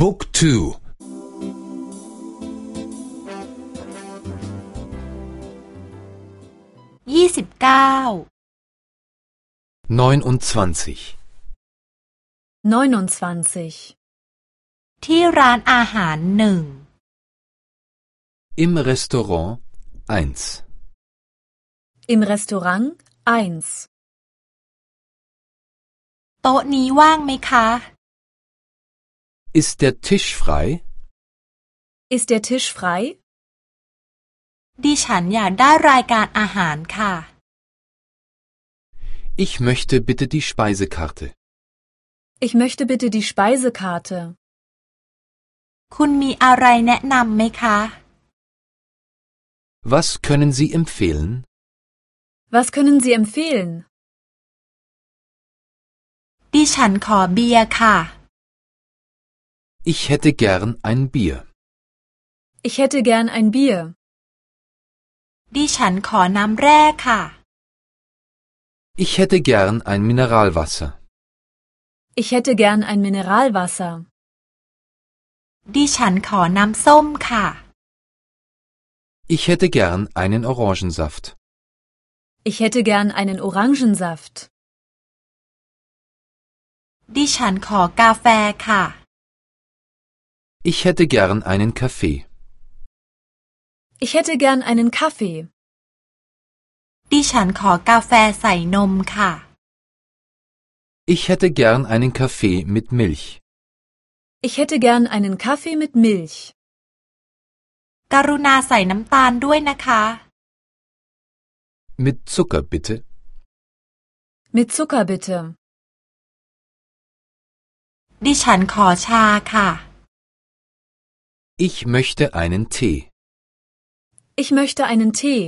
Book 2 ยี่สิบเก้า 29 29. ที่ร้านอาหารหนึ่ง Im Restaurant 1 Im Restaurant 1. โต๊ะนี้ว่างไหมคะ Ist der Tisch frei? Ist der Tisch frei? ดิฉันอยากได้รายการอาหารค่ะ Ich möchte bitte die Speisekarte. Ich möchte bitte die Speisekarte. คุณมีอะไรแนะนำไหมคะ Was können Sie empfehlen? Was können Sie empfehlen? ดิฉันขอเบียร์ค่ะ Ich hätte gern ein Bier. Ich hätte gern ein Bier. ดิฉันขอน้ำแร่ค่ะ Ich hätte gern ein Mineralwasser. Ich hätte gern ein Mineralwasser. ดิฉันขอน้ำส้มค่ะ Ich hätte gern einen Orangensaft. Ich hätte gern einen Orangensaft. ดิฉันขอกาแฟค่ะ Ich hätte gern einen Kaffee. Ich hätte gern einen Kaffee. ดิฉันขอกาแฟใส่นมค่ะ Ich hätte gern einen Kaffee mit Milch. Ich hätte gern einen Kaffee mit Milch. กรุณาใส่น้ำตาลด้วยนะคะ Mit Zucker bitte. Mit Zucker bitte. ดิฉันขอชาค่ะ Ich möchte einen Tee. Ich möchte einen Tee.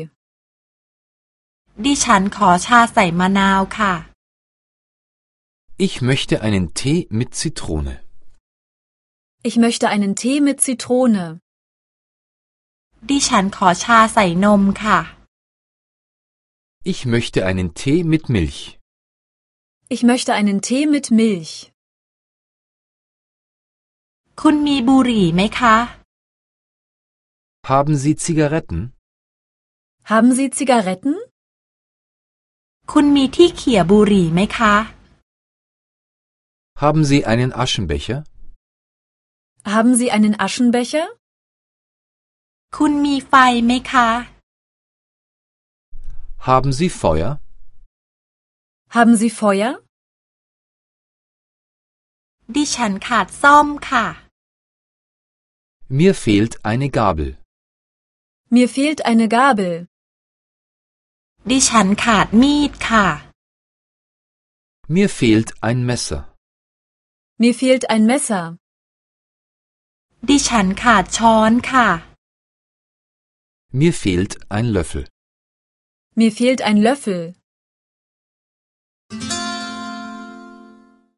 ดิฉันขอชาใส่มะนาวค่ะ Ich möchte einen Tee mit Zitrone. Ich möchte einen Tee mit Zitrone. ดิฉันขอชาใส่นมค่ะ Ich möchte einen Tee mit Milch. Ich möchte einen Tee mit Milch. คุณมีบุหรี่ไหมคะ Haben Sie Zigaretten? Haben Sie Zigaretten? คุณมีที่เขี่ยบุหรี่ไหมคะ Haben Sie einen Aschenbecher? Haben Sie einen Aschenbecher? คุณมีไฟไหมคะ Haben Sie Feuer? Haben Sie Feuer? ดิฉันขาดซ่อมค่ะ Mir fehlt eine Gabel. Mir fehlt eine Gabel. ดิฉันขาดมีดค่ะ Mir fehlt ein Messer. Mir fehlt ein Messer. ดิฉันขาดช้อนค่ะ Mir fehlt ein Löffel. Mir fehlt ein Löffel.